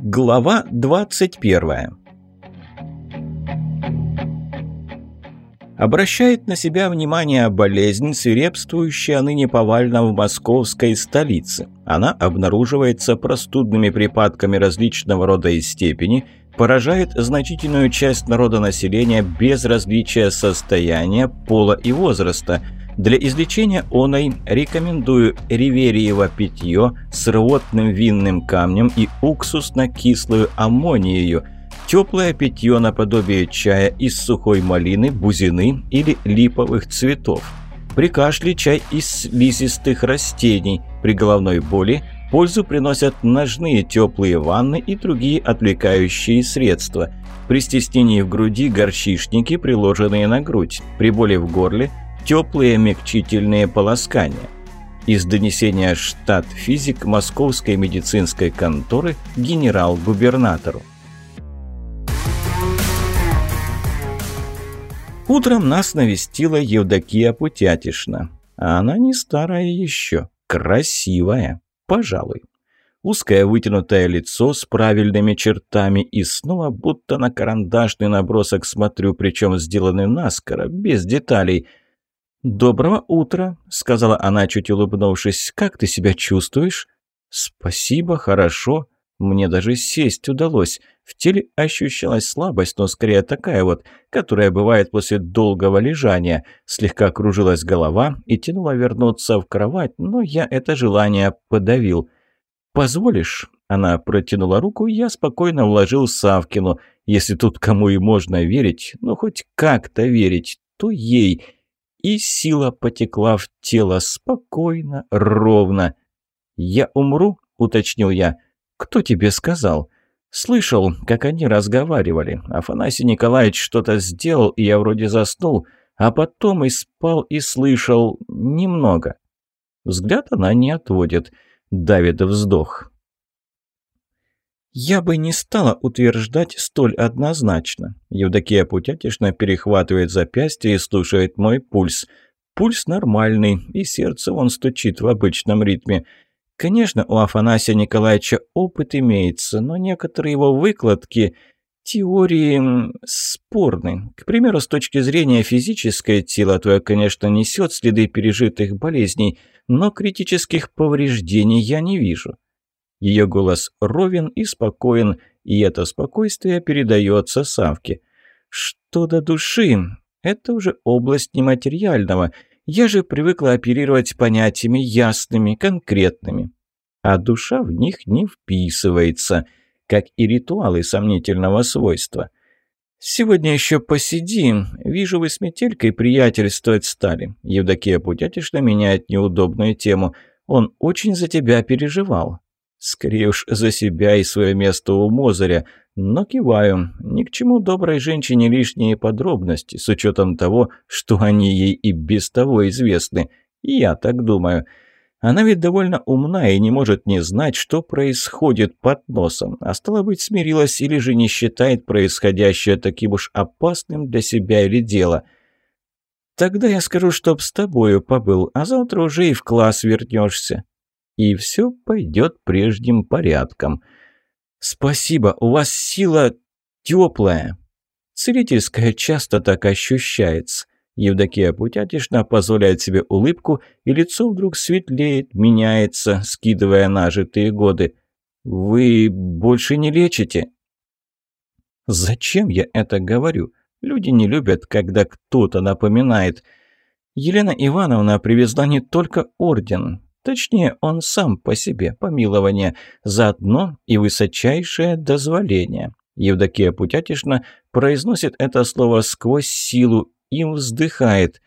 Глава 21 Обращает на себя внимание болезнь, свирепствующая ныне повально в московской столице. Она обнаруживается простудными припадками различного рода и степени, поражает значительную часть народонаселения без различия состояния, пола и возраста – для излечения оной рекомендую ривериево питье с рвотным винным камнем и уксусно-кислую аммонию, теплое питье наподобие чая из сухой малины, бузины или липовых цветов. При кашле чай из слизистых растений, при головной боли пользу приносят ножные теплые ванны и другие отвлекающие средства. При стеснении в груди горчишники, приложенные на грудь. При боли в горле – теплые мягчительные полоскания. Из донесения штат-физик Московской медицинской конторы генерал-губернатору. Утром нас навестила Евдокия Путятишна. А она не старая еще, красивая, пожалуй. Узкое вытянутое лицо с правильными чертами и снова будто на карандашный набросок смотрю, причем сделанный наскоро, без деталей – «Доброго утра», — сказала она, чуть улыбнувшись. «Как ты себя чувствуешь?» «Спасибо, хорошо. Мне даже сесть удалось. В теле ощущалась слабость, но скорее такая вот, которая бывает после долгого лежания. Слегка кружилась голова и тянула вернуться в кровать, но я это желание подавил. «Позволишь?» Она протянула руку, я спокойно вложил Савкину. Если тут кому и можно верить, ну хоть как-то верить, то ей – и сила потекла в тело спокойно, ровно. «Я умру?» – уточнил я. «Кто тебе сказал?» «Слышал, как они разговаривали. Афанасий Николаевич что-то сделал, и я вроде заснул, а потом и спал, и слышал немного». Взгляд она не отводит. Давид вздох. «Я бы не стала утверждать столь однозначно». Евдокия Путятишна перехватывает запястье и слушает мой пульс. Пульс нормальный, и сердце он стучит в обычном ритме. Конечно, у Афанасия Николаевича опыт имеется, но некоторые его выкладки, теории спорны. К примеру, с точки зрения физической, тело твое, конечно, несет следы пережитых болезней, но критических повреждений я не вижу. Ее голос ровен и спокоен, и это спокойствие передается Савке. Что до души? Это уже область нематериального. Я же привыкла оперировать понятиями ясными, конкретными. А душа в них не вписывается, как и ритуалы сомнительного свойства. «Сегодня еще посидим. Вижу, вы с метелькой приятельствовать стали». Евдокия Путятишна меняет неудобную тему. «Он очень за тебя переживал. Скорее уж за себя и свое место у Мозыря. Но киваю. Ни к чему доброй женщине лишние подробности, с учетом того, что они ей и без того известны. Я так думаю. Она ведь довольно умна и не может не знать, что происходит под носом, а стало быть, смирилась или же не считает происходящее таким уж опасным для себя или дела. Тогда я скажу, чтоб с тобою побыл, а завтра уже и в класс вернешься и все пойдет прежним порядком. «Спасибо, у вас сила теплая». Целительская часто так ощущается. Евдокия Путятишна позволяет себе улыбку, и лицо вдруг светлеет, меняется, скидывая нажитые годы. «Вы больше не лечите?» «Зачем я это говорю? Люди не любят, когда кто-то напоминает». Елена Ивановна привезла не только орден. Точнее, он сам по себе, помилование, заодно и высочайшее дозволение. Евдокия Путятишна произносит это слово сквозь силу и вздыхает.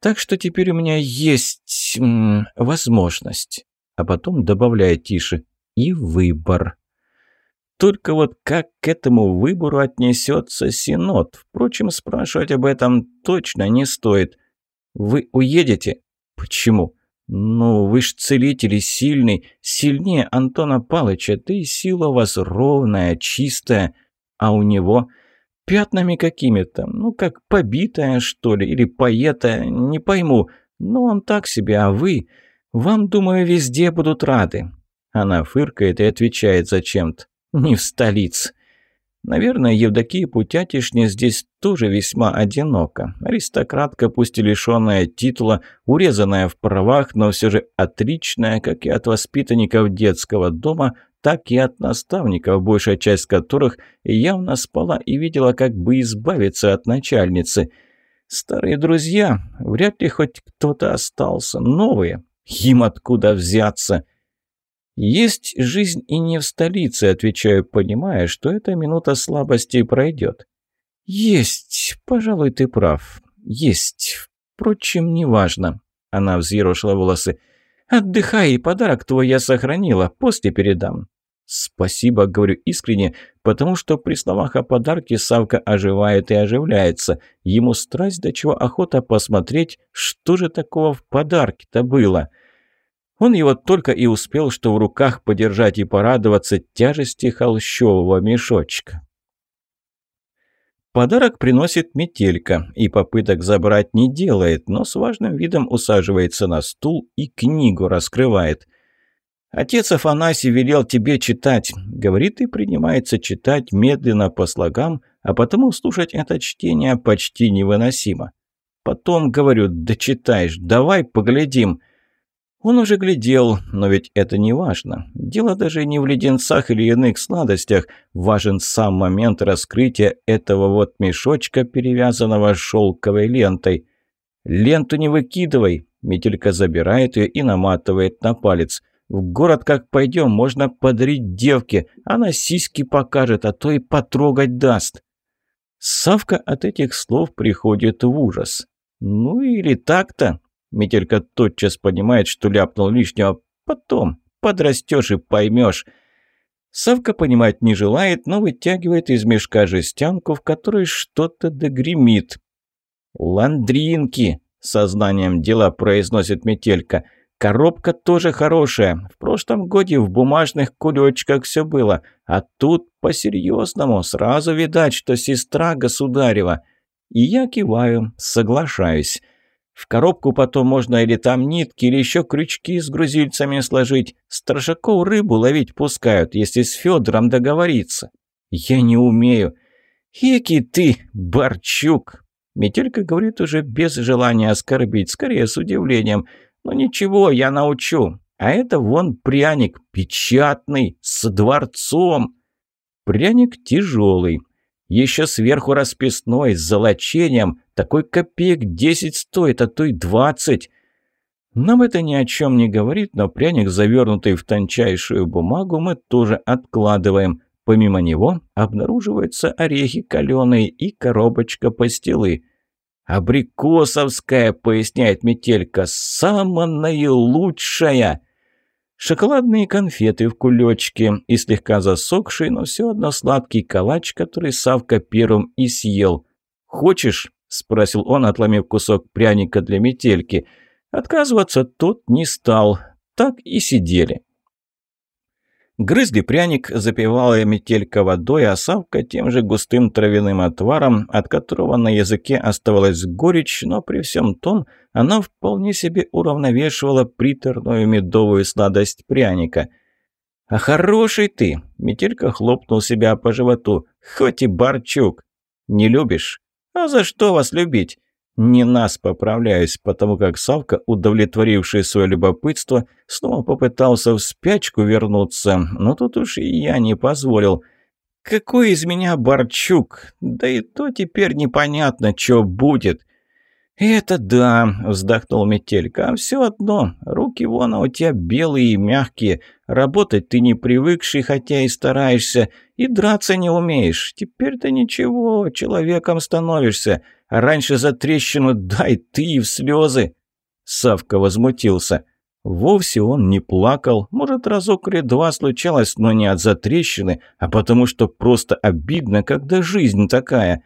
Так что теперь у меня есть м, возможность. А потом добавляет тише. И выбор. Только вот как к этому выбору отнесется Синод? Впрочем, спрашивать об этом точно не стоит. Вы уедете? Почему? «Ну, вы ж целитель и сильный, сильнее Антона Палыча, да сила у вас ровная, чистая, а у него пятнами какими-то, ну, как побитая, что ли, или поетая, не пойму, но он так себе, а вы, вам, думаю, везде будут рады. Она фыркает и отвечает зачем-то. «Не в столице». Наверное, Евдокия Путятишня здесь тоже весьма одинока. Аристократка, пусть и лишенная титула, урезанная в правах, но все же отличная, как и от воспитанников детского дома, так и от наставников, большая часть которых явно спала и видела, как бы избавиться от начальницы. Старые друзья, вряд ли хоть кто-то остался, новые. Им откуда взяться? «Есть жизнь и не в столице», — отвечаю, понимая, что эта минута слабости пройдет. «Есть, пожалуй, ты прав. Есть. Впрочем, неважно». Она взъерошила волосы. «Отдыхай, и подарок твой я сохранила, после передам». «Спасибо», — говорю искренне, потому что при словах о подарке Савка оживает и оживляется. Ему страсть до чего охота посмотреть, что же такого в подарке-то было. Он его только и успел, что в руках подержать и порадоваться тяжести холщового мешочка. Подарок приносит метелька, и попыток забрать не делает, но с важным видом усаживается на стул и книгу раскрывает. «Отец Афанасий велел тебе читать», — говорит и принимается читать медленно по слогам, а потому слушать это чтение почти невыносимо. Потом говорю, да давай поглядим. Он уже глядел, но ведь это не важно. Дело даже не в леденцах или иных сладостях. Важен сам момент раскрытия этого вот мешочка, перевязанного шелковой лентой. «Ленту не выкидывай!» Метелька забирает ее и наматывает на палец. «В город как пойдем, можно подарить девке. Она сиськи покажет, а то и потрогать даст». Савка от этих слов приходит в ужас. «Ну или так-то?» Метелька тотчас понимает, что ляпнул лишнего. Потом подрастешь и поймешь. Савка понимать не желает, но вытягивает из мешка жестянку, в которой что-то догремит. «Ландринки!» — сознанием дела произносит Метелька. «Коробка тоже хорошая. В прошлом годе в бумажных кулечках все было. А тут по-серьезному. Сразу видать, что сестра государева». И я киваю, соглашаюсь. В коробку потом можно или там нитки, или еще крючки с грузильцами сложить. Старшаков рыбу ловить пускают, если с Федором договориться. Я не умею. Еки ты, Борчук! Метелька говорит уже без желания оскорбить, скорее с удивлением. Но ничего, я научу. А это вон пряник, печатный, с дворцом. Пряник тяжелый. Еще сверху расписной, с золочением. Такой копеек десять стоит, а то и двадцать. Нам это ни о чем не говорит, но пряник, завернутый в тончайшую бумагу, мы тоже откладываем. Помимо него обнаруживаются орехи каленые и коробочка пастилы. «Абрикосовская», — поясняет Метелька, — «самая лучшая». Шоколадные конфеты в кулечке и слегка засохший, но все одно сладкий калач, который Савка первым и съел. «Хочешь?» – спросил он, отломив кусок пряника для метельки. Отказываться тот не стал. Так и сидели. Грызли пряник, запивала метелька водой, а Савка тем же густым травяным отваром, от которого на языке оставалась горечь, но при всем том она вполне себе уравновешивала приторную медовую сладость пряника. «А хороший ты!» — метелька хлопнул себя по животу. «Хоть и Барчук!» «Не любишь?» «А за что вас любить?» Не нас поправляюсь, потому как Савка, удовлетворивший свое любопытство, снова попытался в спячку вернуться, но тут уж и я не позволил. «Какой из меня Борчук? Да и то теперь непонятно, что будет». «Это да», — вздохнул Метелька, — «а все одно, руки вон, а у тебя белые и мягкие, работать ты не привыкший, хотя и стараешься, и драться не умеешь. Теперь-то ничего, человеком становишься, раньше за трещину дай ты и в слезы». Савка возмутился. Вовсе он не плакал, может, разок или два случалось, но не от затрещины, а потому что просто обидно, когда жизнь такая.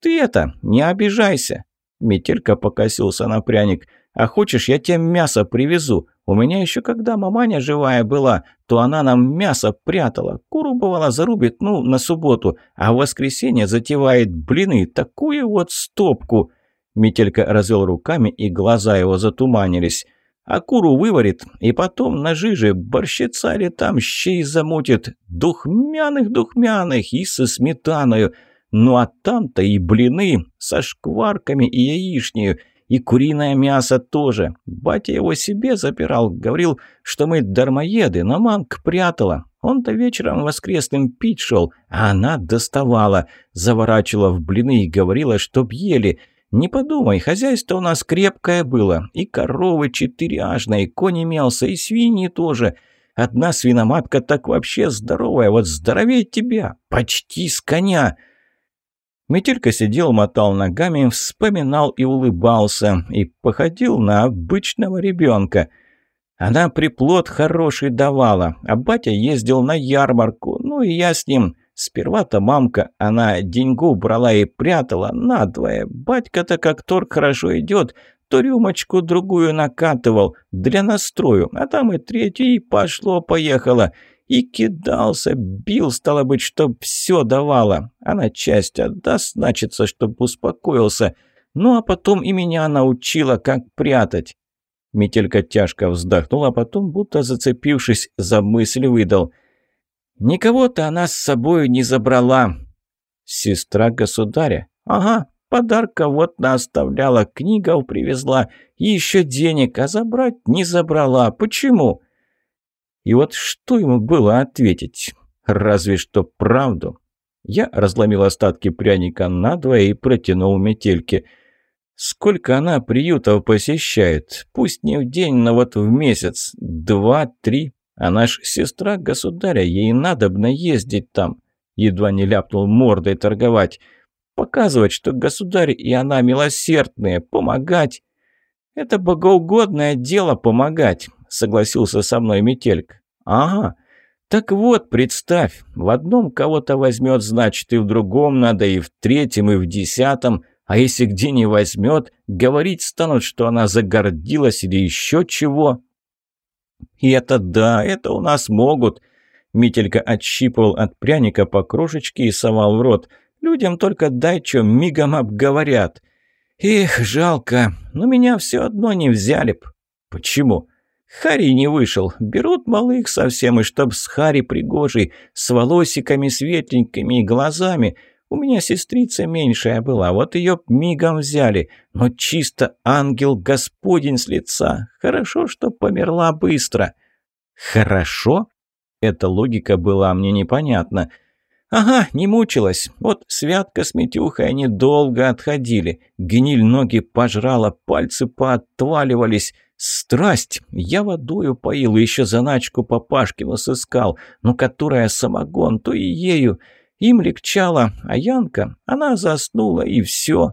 «Ты это, не обижайся, Метелька покосился на пряник. «А хочешь, я тебе мясо привезу? У меня еще когда маманя живая была, то она нам мясо прятала. Куру, бывало, зарубит, ну, на субботу, а в воскресенье затевает блины, такую вот стопку». Метелька развел руками, и глаза его затуманились. А куру выварит, и потом на жиже борщица или там щей замутит. Духмяных-духмяных и со сметаною. Ну а там-то и блины со шкварками и яичнею. И куриное мясо тоже. Батя его себе запирал, говорил, что мы дармоеды, но мамка прятала. Он-то вечером воскресным пить шел, а она доставала, заворачивала в блины и говорила, чтоб ели. Не подумай, хозяйство у нас крепкое было. И коровы четыряжные, и конь имелся, и свиньи тоже. Одна свиноматка так вообще здоровая, вот здоровее тебя, почти с коня. Метелька сидел, мотал ногами, вспоминал и улыбался, и походил на обычного ребенка. Она приплод хороший давала, а батя ездил на ярмарку, ну и я с ним. Сперва-то мамка, она деньгу брала и прятала надвое. Батька-то как торг хорошо идет, то рюмочку другую накатывал для настрою, а там и третий пошло-поехало. И кидался, бил, стало быть, чтоб все давала. Она часть отдаст, значится, чтоб успокоился. Ну а потом и меня научила, как прятать. Метелька тяжко вздохнула, а потом, будто зацепившись за мысль, выдал. «Никого-то она с собой не забрала». «Сестра государя?» «Ага, подарка вот наоставляла, книгов привезла, еще денег, а забрать не забрала. Почему?» И вот что ему было ответить? Разве что правду. Я разломил остатки пряника надвое и протянул метельке. Сколько она приютов посещает? Пусть не в день, но вот в месяц. Два-три. Она ж сестра государя, ей надобно ездить там. Едва не ляпнул мордой торговать. Показывать, что государь и она милосердные, помогать. Это богоугодное дело помогать согласился со мной Метельк. «Ага. Так вот, представь, в одном кого-то возьмет, значит, и в другом надо, и в третьем, и в десятом. А если где не возьмет, говорить станут, что она загордилась или еще чего». «И это да, это у нас могут». Мителька отщипывал от пряника по крошечке и совал в рот. «Людям только дай, что мигом обговорят». «Эх, жалко, но меня все одно не взяли б». «Почему?» Хари не вышел. Берут малых совсем, и чтоб с Хари пригожей, с волосиками светленькими и глазами. У меня сестрица меньшая была, вот ее мигом взяли. Но чисто ангел Господень с лица. Хорошо, что померла быстро. Хорошо? Эта логика была мне непонятна. «Ага, не мучилась. Вот Святка с Митюхой они долго отходили. Гниль ноги пожрала, пальцы поотваливались. Страсть! Я водою поил, еще заначку Папашкину сыскал, но которая самогон, то и ею. Им легчало, а Янка, она заснула, и все.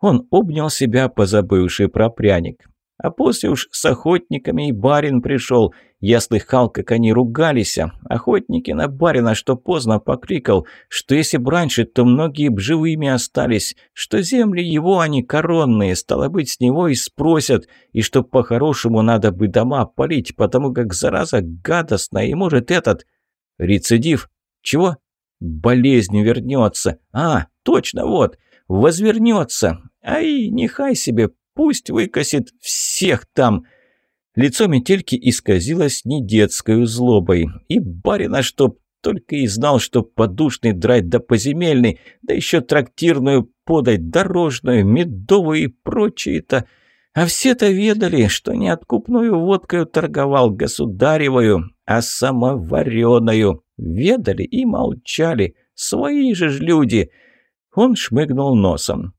Он обнял себя, позабывший про пряник. А после уж с охотниками и барин пришел. Я слыхал, как они ругались. Охотники на барина, что поздно покрикал, что если б раньше, то многие б живыми остались, что земли его, они коронные, стало быть, с него и спросят, и что по-хорошему надо бы дома полить, потому как зараза гадостная, и может этот... Рецидив? Чего? Болезнь вернется. А, точно, вот, возвернется. Ай, нехай себе Пусть выкосит всех там!» Лицо метельки исказилось не детской злобой. И барина, чтоб только и знал, что подушный драть да поземельный, да еще трактирную подать, дорожную, медовую и прочее-то. А все-то ведали, что не откупную водкою торговал государевою, а самовареною. Ведали и молчали. Свои же ж люди. Он шмыгнул носом.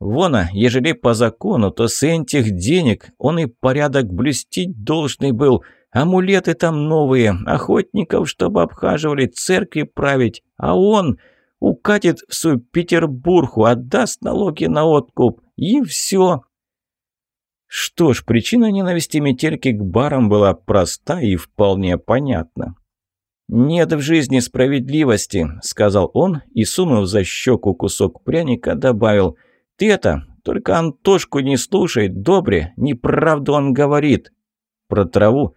Вона, ежели по закону, то с этих денег он и порядок блюстить должный был. Амулеты там новые, охотников, чтобы обхаживали, церкви править. А он укатит в свой Петербургу, отдаст налоги на откуп. И все. Что ж, причина ненависти метельки к барам была проста и вполне понятна. «Нет в жизни справедливости», — сказал он и, сунув за щеку кусок пряника, добавил — ты это, только Антошку не слушай, добре, неправду он говорит. Про траву.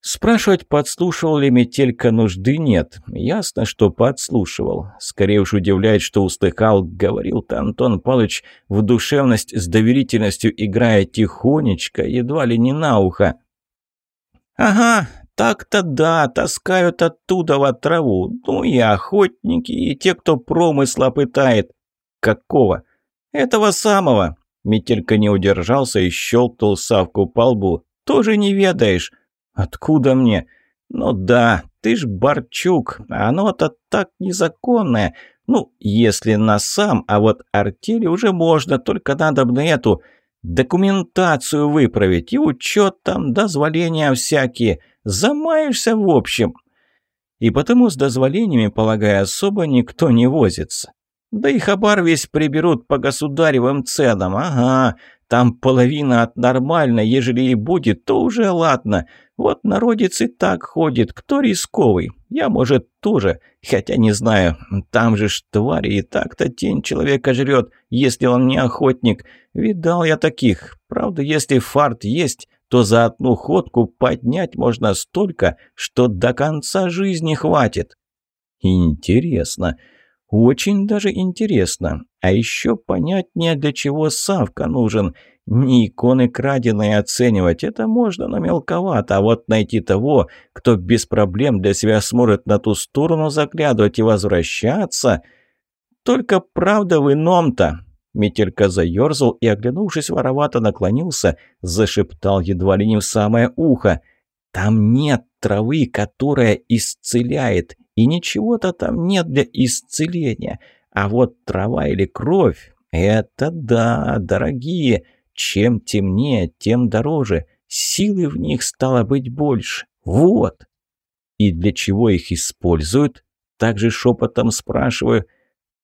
Спрашивать, подслушивал ли Метелька, нужды нет. Ясно, что подслушивал. Скорее уж удивляет, что услыхал, говорил-то Антон Палыч в душевность с доверительностью, играя тихонечко, едва ли не на ухо. «Ага, так-то да, таскают оттуда в траву. Ну и охотники, и те, кто промысла пытает». «Какого?» «Этого самого». Метелька не удержался и щелкнул Савку по лбу. «Тоже не ведаешь». «Откуда мне?» «Ну да, ты ж Борчук, а оно-то так незаконное. Ну, если на сам, а вот артели уже можно, только надо бы на эту документацию выправить и учет там, дозволения всякие. Замаешься в общем». И потому с дозволениями, полагая, особо никто не возится. Да и хабар весь приберут по государевым ценам, ага. Там половина от нормальной, ежели и будет, то уже ладно. Вот народец и так ходит, кто рисковый? Я, может, тоже, хотя не знаю. Там же ж твари и так-то тень человека жрет, если он не охотник. Видал я таких. Правда, если фарт есть, то за одну ходку поднять можно столько, что до конца жизни хватит. Интересно. Очень даже интересно. А еще понятнее, для чего Савка нужен. Не иконы краденые оценивать, это можно, но мелковато. А вот найти того, кто без проблем для себя сможет на ту сторону заглядывать и возвращаться... Только правда в ином-то. Метелька заерзал и, оглянувшись воровато, наклонился, зашептал едва ли не в самое ухо. «Там нет травы, которая исцеляет, и ничего-то там нет для исцеления. А вот трава или кровь — это да, дорогие. Чем темнее, тем дороже. Силы в них стало быть больше. Вот. И для чего их используют? Также шепотом спрашиваю.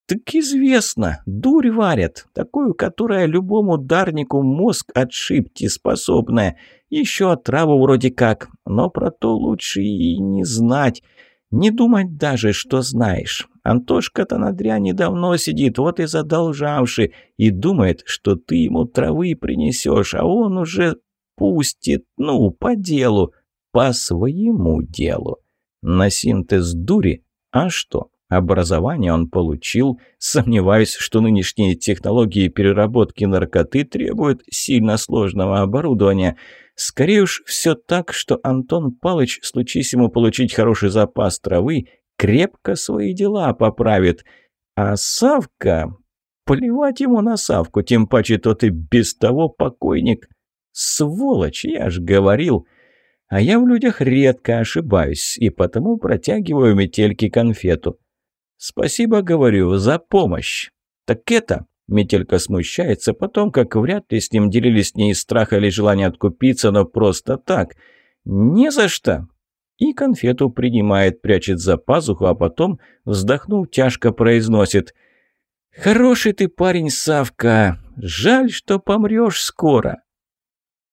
Так известно, дурь варят, такую, которая любому ударнику мозг отшибти способная. Еще отраву вроде как, но про то лучше и не знать. Не думать даже, что знаешь. Антошка-то на дряни давно сидит, вот и задолжавший, и думает, что ты ему травы принесешь, а он уже пустит, ну, по делу, по своему делу. На синтез дури? А что? Образование он получил. Сомневаюсь, что нынешние технологии переработки наркоты требуют сильно сложного оборудования – Скорее уж все так, что Антон Палыч, случись ему получить хороший запас травы, крепко свои дела поправит. А Савка... Плевать ему на Савку, тем паче тот и без того покойник. Сволочь, я ж говорил. А я в людях редко ошибаюсь, и потому протягиваю метельке конфету. Спасибо, говорю, за помощь. Так это... Метелька смущается, потом, как вряд ли с ним делились не из страха или желания откупиться, но просто так. «Не за что!» И конфету принимает, прячет за пазуху, а потом, вздохнув, тяжко произносит. «Хороший ты парень, Савка! Жаль, что помрешь скоро!»